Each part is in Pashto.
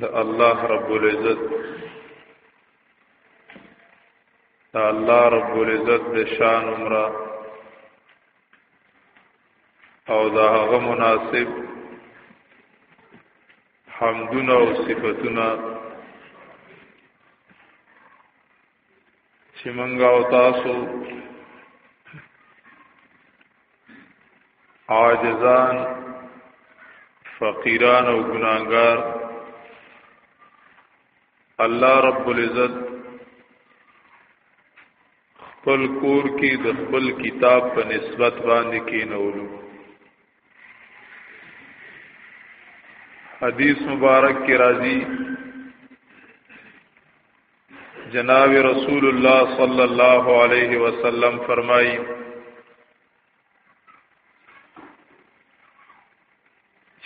د الله رب العزت د الله رب العزت د شان عمره او د هغه مناسب حمدونه او صفاتونه چې منګه او تاسو عاجزان فقیران او ګناګار الله رب العزت خپل کور کې د خپل کتاب په نسبت باندې کېنولو حدیث مبارک کې راځي جناب رسول الله صلی الله علیه وسلم فرمایي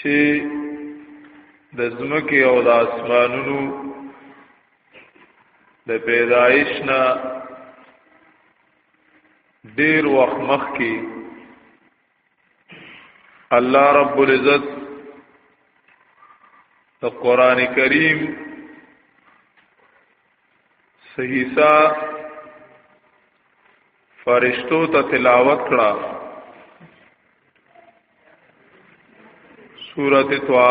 چې د زمکه او د اسمانونو د پیدایش نه ډیر وخت مخکې الله رب العزت د قران کریم صحیحا فرشتو ته تلاوت کړه سورته طه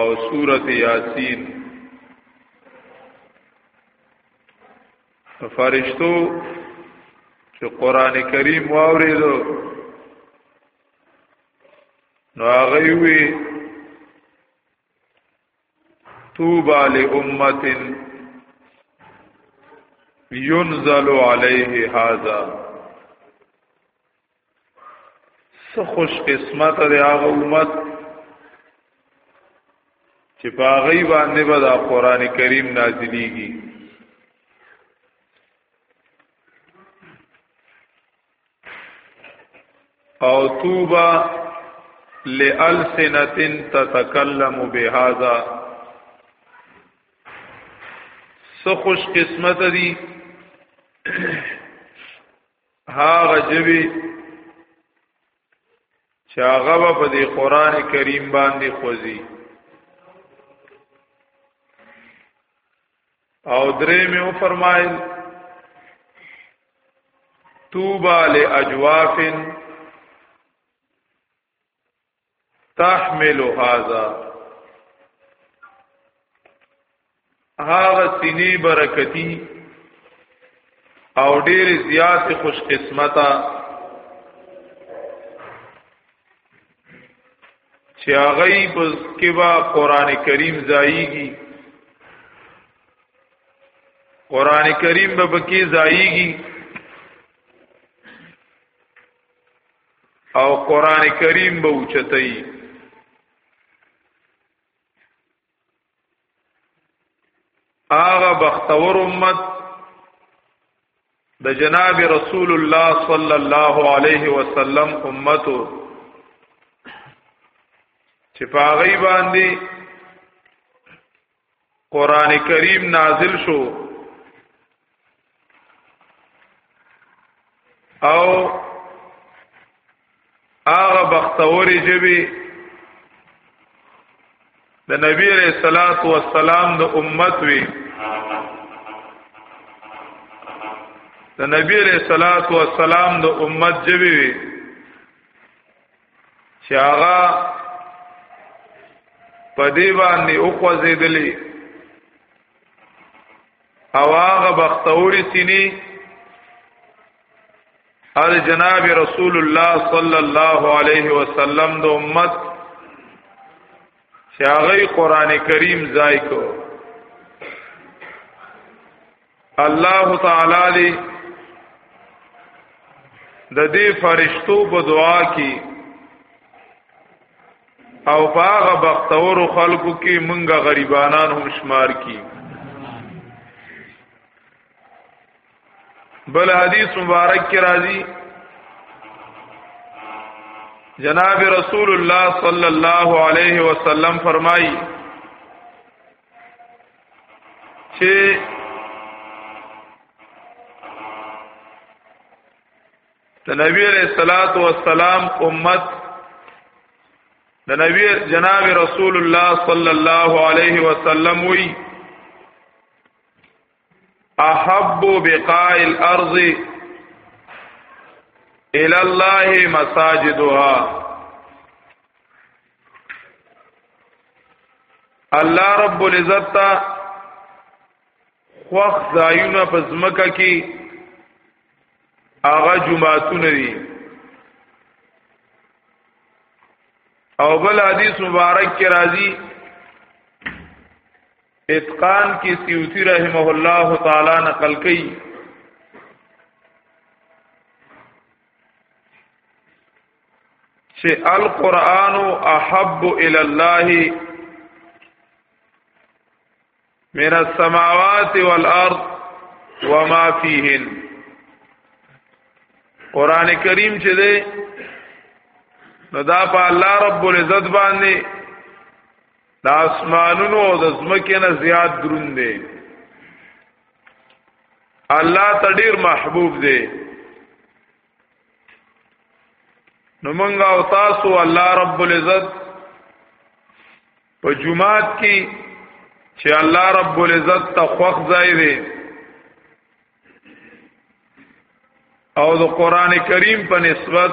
او سورته یاسین د فرشتو چې قران کریم واورېدو نو هغه وی توبا لامه ينزل عليه هذا څه خوش قسمت دی هغه امت چې په هغه باندې به دا قران کریم نازلېږي او توبه لالسنتن تتکلم بهذا سو خوش قسمت دی هغه جوی چې هغه په دې قران کریم باندې خوځي او درې مې و فرمایل توبا لاجوافن تحمل هذا هغه سینې برکتی او ډېر زیات خوش قسمته چې هغه په کې با قران کریم ځایږي قران کریم به پکې ځایږي او قران کریم به اوچتای هغه بختور امت د جناب رسول الله صلی الله علیه وسلم امتو چې پاغي باندې قران کریم نازل شو او هغه بختوري جبي د نبی علیہ الصلات والسلام د امت وی د نبی علیہ الصلات والسلام د امت جبی وی چې هغه په دې باندې او خوځېدلې او هغه بختوري سینې ال جناب رسول الله صلی الله علیه وسلم د امت چې هغه قران کریم ځای کو الله تعالی دی د دې فرشتو په دعا کې او باغ بختور خلکو کې مونږه غریبانان هم شمار کی بل حدیث مبارک کې راځي جناب رسول الله صلی الله علیه وسلم فرمایي چې د نبی علیہ الصلات والسلام امت د نبی جناب رسول الله صلی الله علیه وسلم وی احب بقاء الارض الى الله مساجدها الله رب العزت تا خوخ زایونه په زمکه کې هغه جمعهتون دي او بل حدیث مبارک کې راځي اتقان کې سیوطی رحمه الله تعالی نقل کړي چې القرآن احب الى الله من السماوات والارض وما فيهن قران کریم چې ده نو دا په الله رب العزت باندې دا اسمانونو او د زمکه نه زیات درون دی الله ته ډیر محبوب دی نو مونږه او تاسو الله رب العزت په جمعات کې چې الله رب العزت ته خوښ ځای دی او د قران کریم په نسبت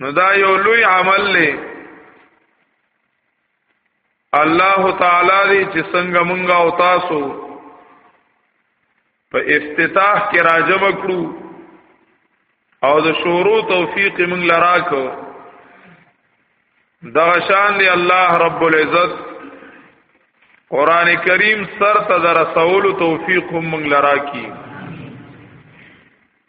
نو دا یو لوی عمل دی الله تعالی دی چې څنګه مونږه او تاسو په افتتاح کې راجم کړو او د شورو توفیق مونږ لراکو دا شان دی الله رب العزت قران کریم سر ته در رسول توفیق هم مونږ لراکی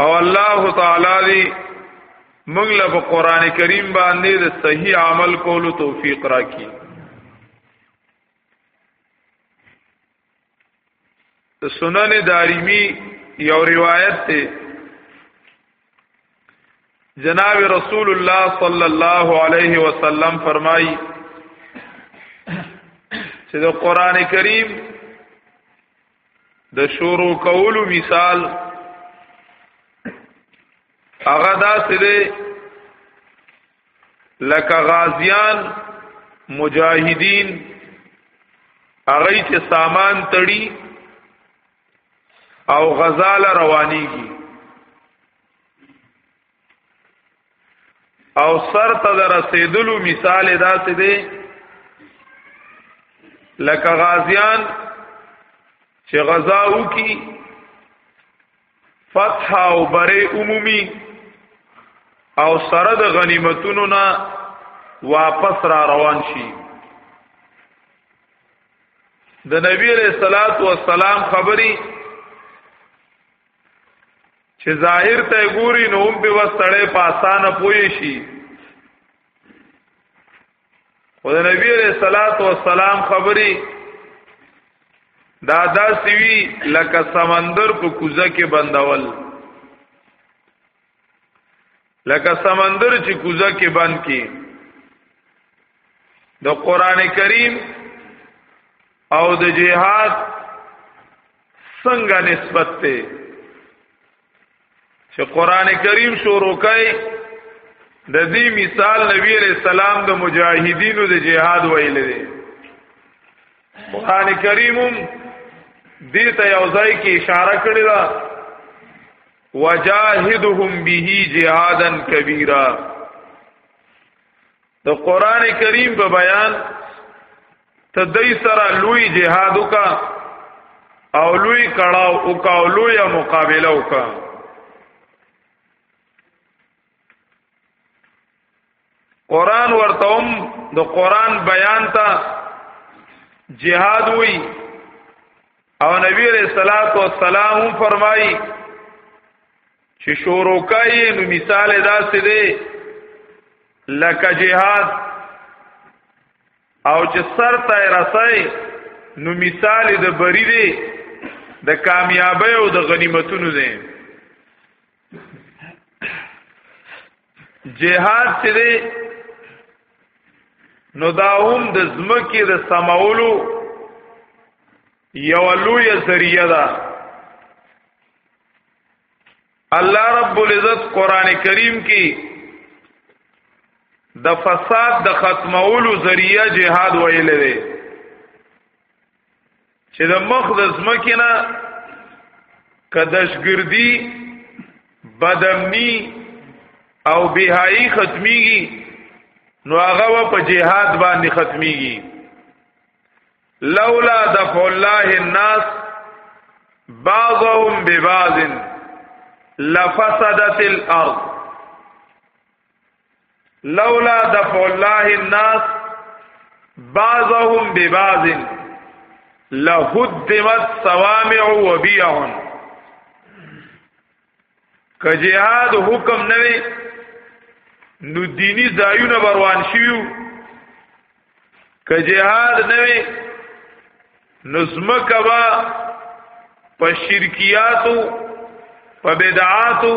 او الله تعالی دی موږ له قران کریم باندې د صحیح عمل کولو توفیق راکړي د سنن دارمی یو روایت ته جناب رسول الله صلی الله علیه وسلم فرمایي چې د قران کریم د شروع کولو مثال هغه داسې دی لکه غازیان مجاهدین هغه چې سامان تړي او غزال روانيږي او سر ته د رسیدلو مثال داسې دی لکه غازیان چې غزا وکي فتح او بره عمومي او سره د غنیمتونو نه واپس را روان شي د نبی علیہ الصلات والسلام خبري چې ظاهر ته ګوري نو هم په وسړې په اسانه پوي شي او د نبی عليه صلوات و سلام خبري دا داسې وی لکه سمندر په کوزه کې بندول لکه سمندر چې کوزه کې بند کی د قران کریم او د جهاد څنګه نسبت ته چې قران کریم شروع کړي د دې مثال نبی علیہ السلام د مجاهدینو د جهاد ویل دي قران کریم دې ته یو ځای کې اشاره کړې ده وجاهدهم به جهادا کبیرا د قران کریم په بیان ته دای سره لوی جهاد وکا او لوی کړه او کا لوی مقابله وکا قران ورته هم د قران بیان ته جهاد وی او نبی رسول الله صلی الله علیه وسلم فرمایي چې شروع کوي نو مثال داسې دی لکه جهاد او چې سر ته رسي نو مثال د بری دی د کامیابی او د غنیمتونو دی جهاد چې دی نو دا هم د زمکه د سماولو یو لوی ذریعہ ده الله رب العزت قران کریم کې د فساد د ختمولو ذریعہ جهاد ویل دی چې د مخ د زمکینه کدشګردی بدمنی او بهای ختمیږي نو هغه په جهاد باندې ختمیږي لولا دفع الله الناس بعضهم ببعض لفسدت الارض لولا دفع الله الناس بعضهم ببعض لهدمت صوامع وبيع که جهاد حکم نه وي نو دینی ځایونه بروان شیو که جهاد نه وي نو زمکه با په شرکیاتو په بدعاتو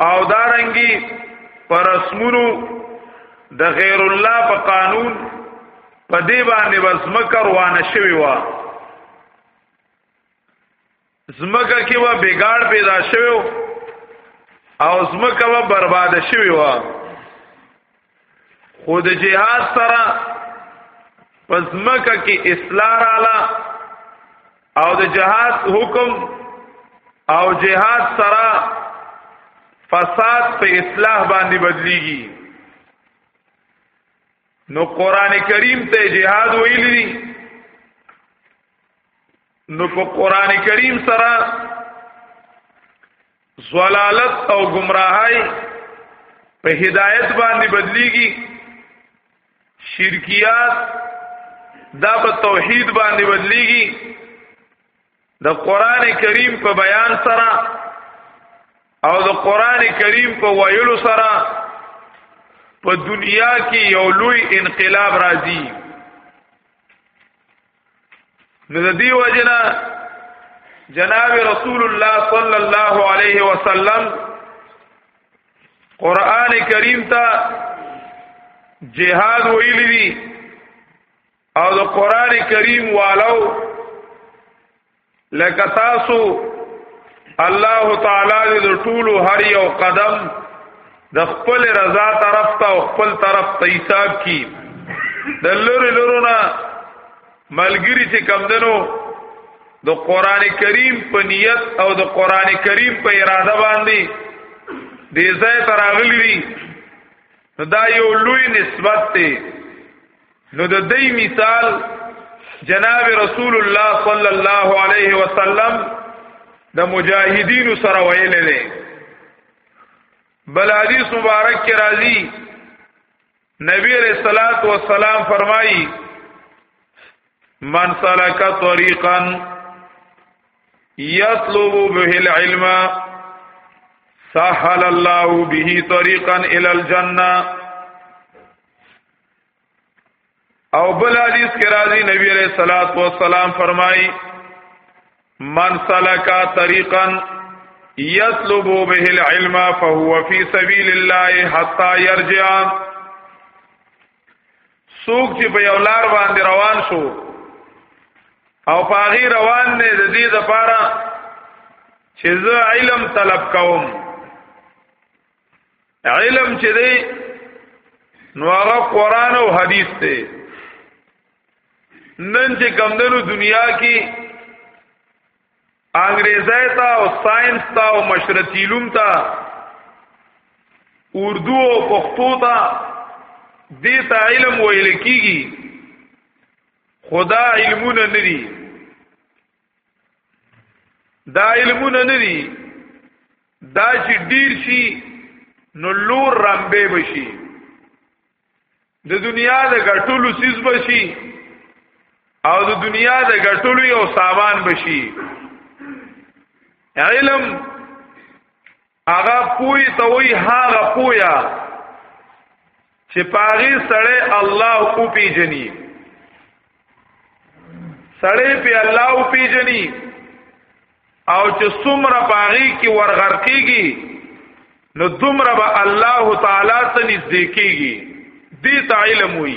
او دارنګي پر رسمونو د غیر الله په قانون په دی باندې وسمکر وانه شوی و زمکه کې و بګاړ پیدا شوو او زمکه و برباد شوی و خود جهاد سره پزمکه کې اصلاح رااله او د جهاد حکم او جهاد سره فساد په اصلاح باندې بدلیږي نو قران کریم ته جهاد ویلی نو په قران کریم سره زلالت او گمراهی په هدایت باندې بدلیږي شرکیات دا په توحید باندې بدلیږي د قران کریم په بیان سره او د قران کریم په ویلو سره په دنیا کې یو لوی انقلاب راځي نو د دې وجنه جناب رسول الله صلی الله علیه وسلم قران کریم ته جهاد ویلی دی او د قران کریم والو لکه تاسو الله تعالی د ټول هر یو قدم د خپل رضا طرف ته او خپل طرف ته حساب کی د لری لرونه ملګری چې کم دنو د قران کریم په نیت او د قران کریم په اراده باندې دې ځای تراغلی دي دا یو لوی نسبت دی نو د دې مثال جناب رسول الله صلی الله علیه وسلم د مجاهدینو سره ویل دي بل حدیث مبارک کې راځي نبی علیہ الصلات والسلام فرمایي من سلک طریقا یطلب به العلم سهل الله به طریقا الى الجنه او بل حدیث کې راځي نبی علیہ الصلات والسلام فرمایي من سلکا طریقا یطلب به العلم فهو فی سبیل الله حتا یرجع سوق چې په یو لار باندې روان شو او پاغي روان نه د دې لپاره چې زه علم طلب کوم علم چې دی نو هغه قران او حدیث دی نن چې کمندونو دنیا کې انګريزای تا او ساينس تا او مشرقي علوم تا اردو او پښتو تا دې ته علم ویل کیږي خدا علمونه ندي دا علمونه نه دي دا چې ډیر شي نو لور رمبه بشي د دنیا د غټولو سیس بشي او د دنیا د غټولو یو سامان بشي علم هغه پوی ته وی هغه پویا چې پاغي سړی الله او پیجنی سړی په الله او پیجنی او چې څومره پاغي کې ورغرقيږي نو دومره به الله تعالی ته نږدې کیږي دې ته علم وی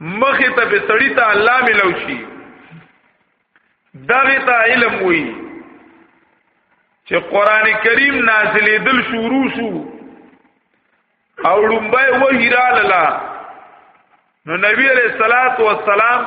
مخه ته به سړی ته الله ملو شي دغه ته علم وي چې قران کریم نازلې دل شروع شو او لومبه وحی را لاله نو نبی علیہ الصلات والسلام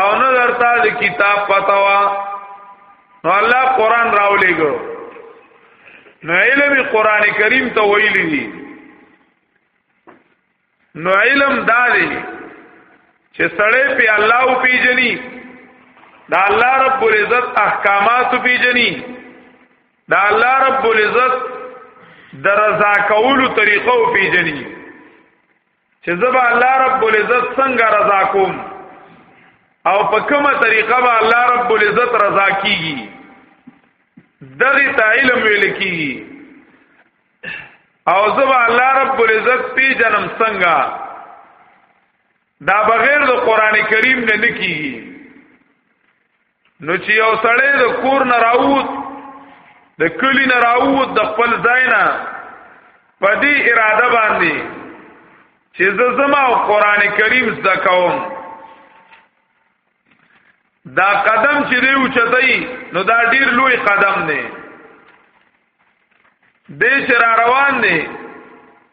او نه درته د کتاب پتا وا نو الله قران راولېګو نو علم قران کریم ته ویلې دي نو علم دا دی چې سړی په الله او پیجنی دا الله رب العزت احکامات پیجنی دا الله رب العزت درزا کولو طریقو پیجنی چې زبا الله رب العزت څنګه رضا کوم او په کومه طریقه به الله رب العزت رضا کیږي دغه ته علم ویل کیږي او زبا الله رب العزت پی جنم څنګه دا بغیر د قران کریم نه نکیږي نو چې یو سړی د کور نه راووت د کلی نه راووت د خپل ځای نه په دې اراده باندې چې زه زما او قران کریم زده کوم دا قدم چې دی اوچتای نو دا ډیر لوی قدم دی دې چې را روان دی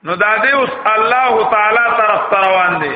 نو دا دې اوس الله تعالی طرف روان دی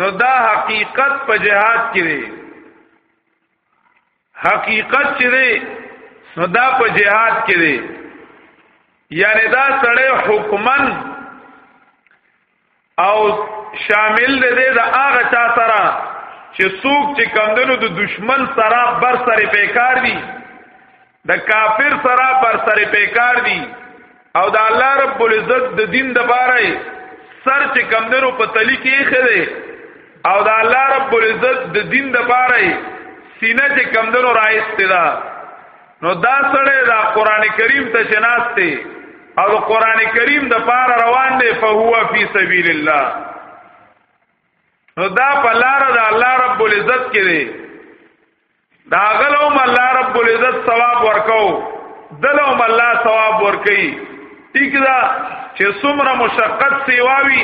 نو دا حقیقت په جهاد کې دی حقیقت چې دی نو دا په جهاد کې دی یعنی دا سړی حکمن او شامل دی د هغه چا سره چې څوک چې کمدنو د دشمن سره بر سره پیکار دي د کافر سره پر سر پیکار دي او د الله رب العزت د دین د باره سر چې کمندرو په تلی کې خېده او د الله رب العزت د دین د باره سینه چې کمندرو راځته دا نو دا سره د قران کریم ته شناسته او قران کریم د باره روان دی فهو فی سبیل الله نو دا په لار د الله رب العزت کې دی دا غلوم الله رب العزت ثواب ورکو دلوم الله ثواب ورکي ټیک دا چې څومره مشقت سیواوي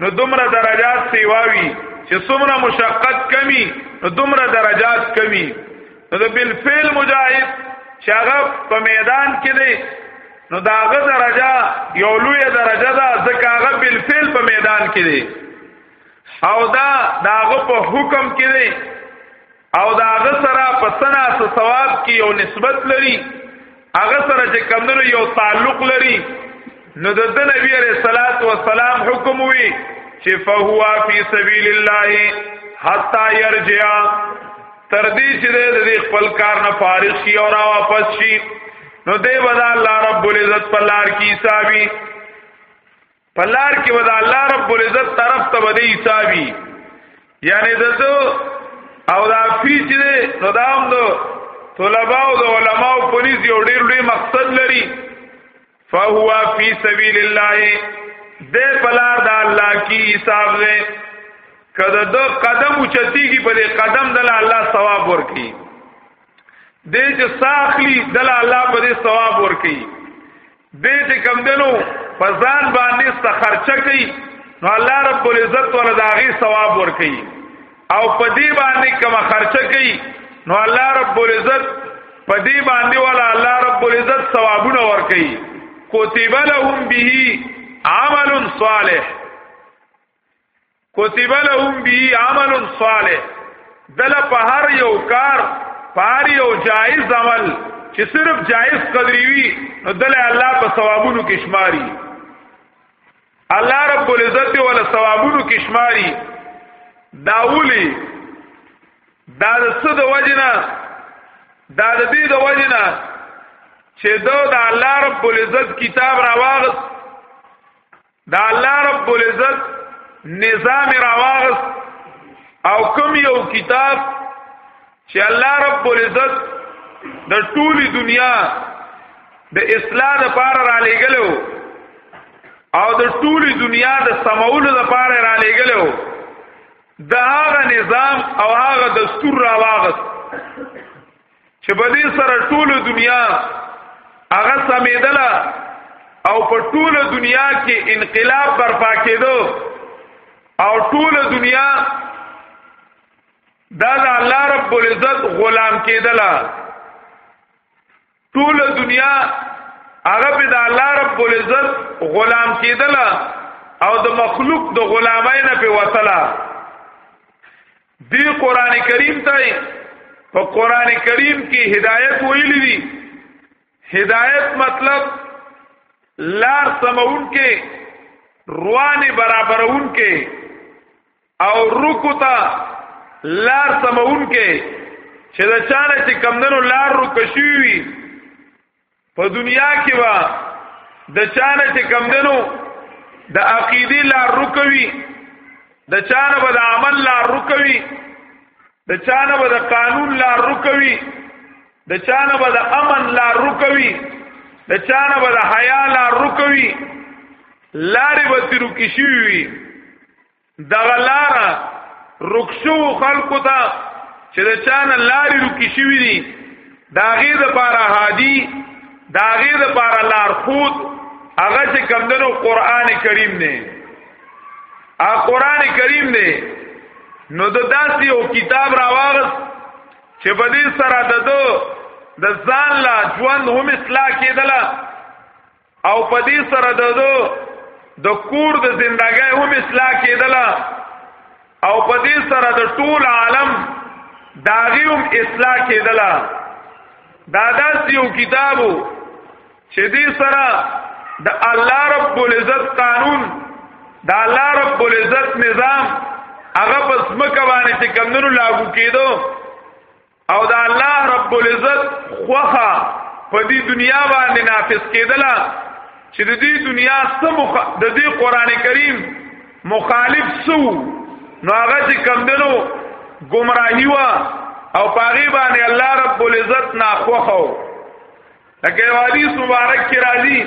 نو دومره درجات سیواوي چې څومره مشقت کمی نو دومره درجات کمی نو د بالفعل مجاهد چې هغه په میدان کې دی نو داغه درجه یو لوی درجه ده ځکه هغه بالفعل په میدان کې دی او دا داغه په حکم کې دی او دا هغه سره په سنا سره ثواب کې یو نسبت لري هغه سره چې کمنو یو تعلق لري نو د نبی عليه الصلاه والسلام حکم وی چې فهوا فی سبیل الله حتا يرجع تر دې چې د خپل کار نه فارغ شي او را واپس شي نو دی ودا الله رب العزت په لار کې حسابي پلار کې ودا الله رب العزت طرف ته ودی حسابي یعنی دته او دا فی چې نو دا هم دو طلباء او د علماء پولیس یو ډیر لوی مقصد لري فهو فی سبیل الله دې پلار دا الله کی حساب دې کده دو قدم اوچتی کی په قدم دل الله ثواب ورکي دې چې ساخلی دل الله په دې ثواب ورکي دې چې کم دنو په ځان باندې ست خرچه کوي نو الله رب العزت ول داغي ثواب ور کوي او په دې باندې کوم خرچه کوي نو الله رب العزت په دې باندې ول الله رب العزت ثوابونه ور کوي کوتیب لهم به عمل صالح کتب لهم به عمل صالح دل په هر یو کار پار یو جایز عمل چې صرف جایز قدرې وي نو دل الله په ثوابونو کې شماري الله رب العزت ول ثوابونو کې شماري داولی دا د څه د وجنه دا د دې د وجنه چې دا د الله رب العزت کتاب راواغ دا الله رب العزت نظام راواغس او کوم یو کتاب چې الله رب العزت د ټولي دنیا د اصلاح لپاره را لېګلو او د ټولي دنیا د سمولو لپاره را لېګلو دا هغه نظام او هغه دستور راواغس چې په دې سره ټول دنیا هغه سمیدله او په ټول دنیا کې انقلاب برپا کېدو او ټول دنیا دا د الله رب العزت غلام کېدله ټول دنیا هغه په د الله رب العزت غلام کېدله او د مخلوق د غلامای نه په وتله دی قران کریم ته په قران کریم کې هدایت ویلې دي هدایت مطلب لار سمون کې رواني برابرون کې او رکو ته لار سمون کې چې دا چانه چې کمندونو لار رو کشوي په دنیا کې وا د چانه چې کمدنو د عقیدی لار رکوي د چانه به د عمل لار رکوي د چانه به د قانون لار رکوي د چانه به د امن لار رکوي د چانه به د حیا لار رکوي لارې به تیرو کې شي وي دغه لار رکشو خلقو ته چې د چانه لارې رکی شوې دي داغه د پاره هادي داغه د پاره لار خود هغه چې کمندنو قران کریم نه ا قران کریم نه نو د داسې یو کتاب راواغس چې په دې سره د د ځان لا ژوند هم اصلاح کېدله او په دې سره د د کور د زندګۍ هم اصلاح کېدله او په دې سره د ټول عالم داغي هم اصلاح کېدله دا داس یو کتابو چې دې سره د الله رب العزت قانون د الله رب العزت نظام هغه پس مکه باندې چې کمنو لاگو کېدو او دا الله رب العزت خوخه په دې دنیا باندې نافذ کېدله چې د دې دنیا سمخ د دې قران کریم مخالف سو نو هغه چې کم دنو گمراهی وا او پاغي باندې الله رب العزت نا خوخو لکه حدیث مبارک کې راځي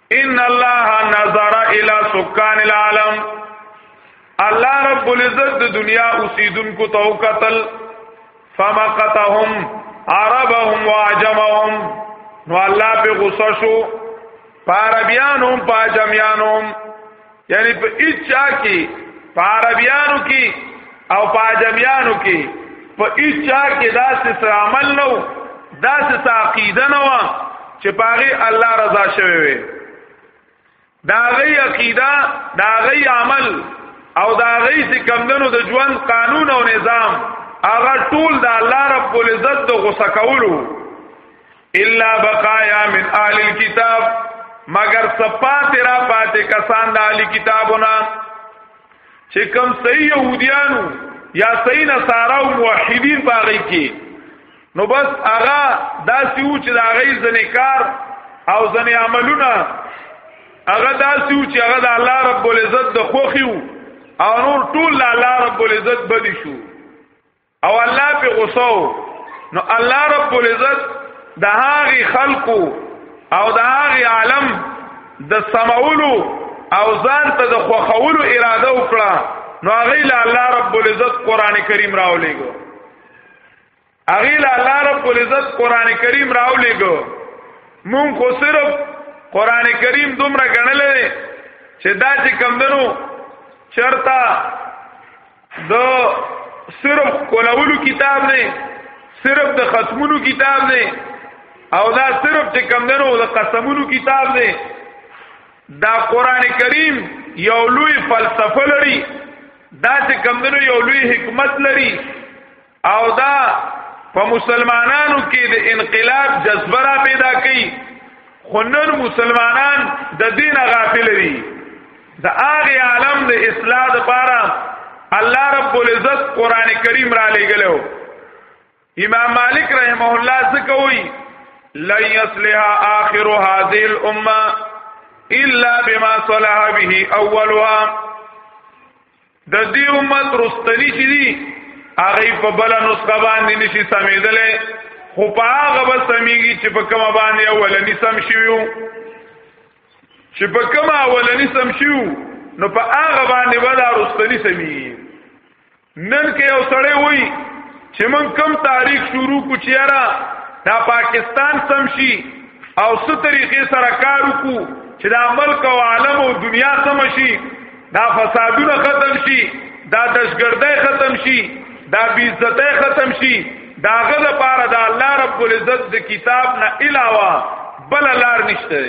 ان الله نظر الى سکان العالم الله رب العزت د دنیا اوسیدونکو ته وکتل فمقتهم عربهم واجمهم نو الله په غصه شو پاربیانهم پاجمیانهم یعنی په اچا کې په عربیانو کې او په عجمیانو کې په اچا کې داسې عمل نو داسې عقیده نو چې پاغي الله رضا شوي وي دا غي عقیده دا غي عمل او دا غي چې کمندونو د ژوند قانون او نظام هغه ټول د الله رب العزت د غوسه کولو الا بقایا من اهل الكتاب مگر صفات را پاتې کسان د اهل کتابونه چې کوم صحیح يهوديانو یا صحیح نصارا او موحدین باغی کې نو بس هغه داسې و چې دا غي ځنکار او ځنې عملونه هغه داسې و چې هغه د الله رب العزت د خوخي او نور ټول الله رب العزت بدی شو او الله په غوسه نو الله رب العزت د هغه خلقو او د هغه عالم د سماولو او ځان ته د خوخولو اراده وکړه نو هغه له الله رب العزت قران کریم راولېګو هغه له الله رب العزت قران کریم راولېګو مونږ خو صرف قران کریم دومره غنلې چې دا چې کمندنو چرتا د صرف کولولو کتاب دی صرف د ختمونو کتاب دی او دا صرف چې کمندنو د قسمونو کتاب دی دا قران کریم یو لوی فلسفه لري دا چې کمندنو یو لوی حکمت لري او دا په مسلمانانو کې د انقلاب جذبه را پیدا کړي خو نن مسلمانان د دین غافل دي د هغه عالم د اصلاح لپاره الله رب العزت قران کریم را لګلو امام مالک رحمه الله څخه وی لا یصلح اخر هذه الامه الا بما صلح به اولها د دې امت رستنی چې دي هغه په بل نسخه باندې نشي سمېدلې خو په هغه به سمېږي چې په کومه باندې اولنی سم شیو چې په کومه اولنی سم شیو نو په هغه باندې به دا رستنی سمېږي نن کې یو سړی وای چې من کم تاریخ شروع کو چیرې دا پاکستان سم شي او څه طریقې سره کار وکړو چې دا ملک او عالم او دنیا سم شي دا فسادونه ختم شي دا دشګردۍ ختم شي دا بیزتۍ ختم شي دا غل پاره دا الله رب العزت د کتاب نه علاوه بل لار نشته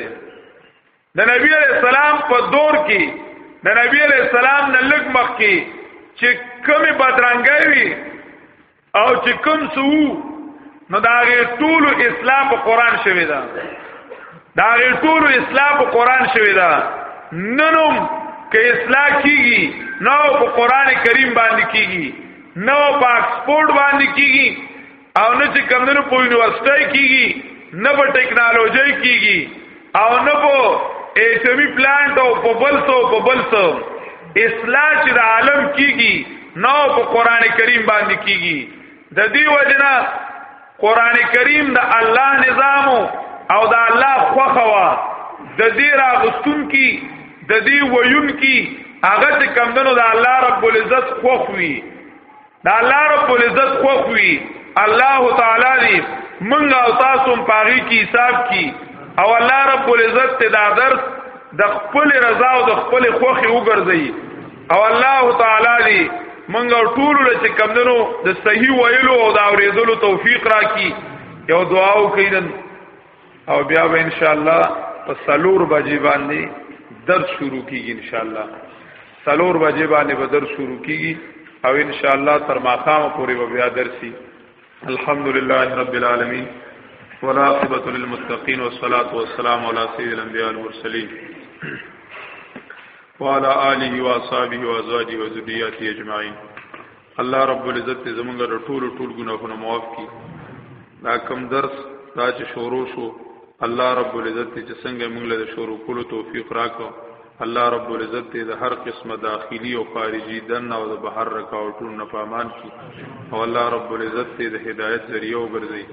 د نبی علیہ السلام په دور کې د نبی علیہ السلام نه لګ مخ کې چې کمی بدرنګي او چې کوم سو نو دا غي ټول اسلام په قران شوی دا دا غي ټول اسلام په قران شوی دا ننوم کې اصلاح کیږي نو په قران کریم باندې کیږي نو په اکسفورد باندې کیږي او نه چې کمندونو په یونیورسيټي کیږي نه په ټکنالوژي کیږي او نه په ایټمی پلانټ او په بل څه په بل څه اصلاح چې د عالم کیږي نو په قران کریم باندې کیږي د دې وجنه قران کریم د الله نظام او د الله خوخوا د دې راغستون کی د دې ویون کی هغه ته کمندونو د الله رب العزت خوخوي دا الله رب العزت خوخوي الله تعالی دی منګ او تاسو پاغي کی حساب کی او الله رب العزت ته دا درس د خپل رضا او د خپل خوخي وګرځي او الله تعالی دی منګ ټول له چې کمندنو د صحیح ویلو او د اوریدلو توفیق راکړي یو دعا وکړئ او بیا به ان شاء الله په سلور بجې باندې درس شروع کیږي ان شاء الله سلور بجې باندې به درس شروع کیږي او ان شاء الله تر ماقامه پورې به بیا درسي الحمدلله رب العالمین والعاقبة للمتقين والصلاة والسلام على سيد الأنبياء والمرسلين وعلى آله وأصحابه وأزواجه وذرياته أجمعين الله رب العزت دې زمونږ له ټولو ټول ګناهونو معاف کړي دا کم درس دا چې شروع شو الله رب العزت دې چې څنګه موږ له شروع کولو توفیق راکړو الله رب العزت دې د هر قسمه داخلي او خارجي دنه او د بهر رکاوټونو نه پامان کړي او الله رب العزت دې د هدایت ذریعہ وګرځي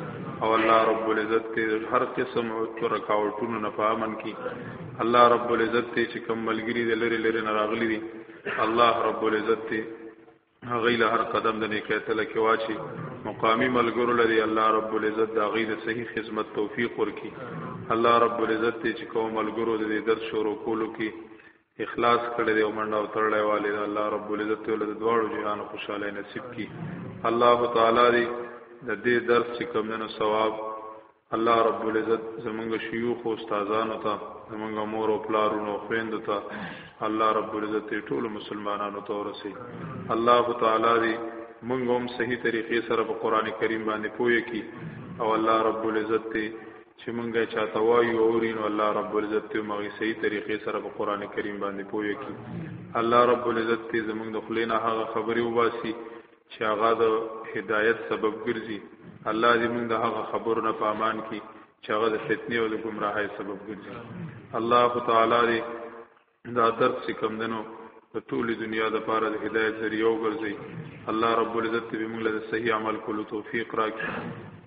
او الله رب العزت دې هر قسم او رکاوټونو نه پامن کړي الله رب العزت دې چې کوم ملګری دې لری لری نه راغلي دي الله رب العزت دې هغه له هر قدم د نیکه تل کې واچي مقامی ملګرو لري الله رب العزت دا غي د صحیح خدمت توفیق ورکي الله رب العزت ته چې کوم ملګرو د درس شروع کولو کې اخلاص کړی دی او منډه او تړلې والي الله رب العزت له دواړو جهان خوشاله نصیب کړي الله تعالی دې د دې درس کوم نه ثواب الله رب العزت زمونږ شيوخ او استادانو ته زمونږ مور او پلارونو او خويندو ته الله رب العزت ټول مسلمانانو ته ورسي الله تعالی دې مونږ هم صحیح طریقې سره په قران کریم باندې پوهه کی او الله رب العزت دې چې مونږه چاته وایو او رینو الله رب العزت ته مغي صحیح طریقې سره په قران کریم باندې پوهه کی الله رب العزت دې زمونږ د خلینا هغه خبرې وباسي چې هغه د هدایت سبب ګرځي الله دې موږ د هغه خبرو نه پامان کړي چې هغه د فتنې او د گمراهۍ سبب ګرځي الله تعالی دې دا درد چې کم دنو د ټول دنیا د پاره د هدایت ذریعہ وګرځي الله رب العزت به موږ له صحیح عمل کولو توفیق راکړي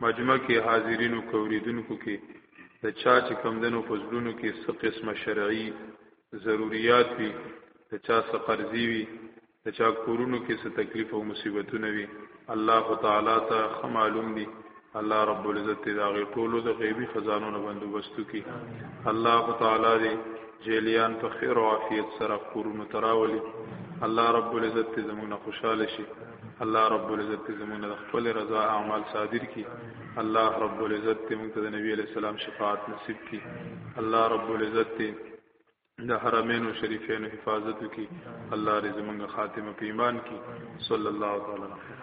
مجمع کې حاضرینو کوریدونکو کې د چا چې کم دنو په ځلونو کې څه قسمه شرعي ضرورت وي د چا څه قرضي وي د چا کورونو کې څه تکلیف او مصیبتونه وي الله تعالی ته ښه معلوم دي الله رب العزت دې دا غي ټولو د غیبي خزانو نه بندوبست وکړي الله تعالی دې جیلیان په خیر او عافیت سره کورونو تراولي الله رب العزت دې زموږ نه خوشاله شي الله رب العزت دې زموږ نه خپل رضا اعمال صادر کړي الله رب العزت دې موږ ته د نبی علی السلام شفاعت نصیب کړي الله رب العزت دې د حرمینو شریفینو حفاظت کی الله دې زمونږ خاتمه په ایمان کی صلی الله تعالی علیه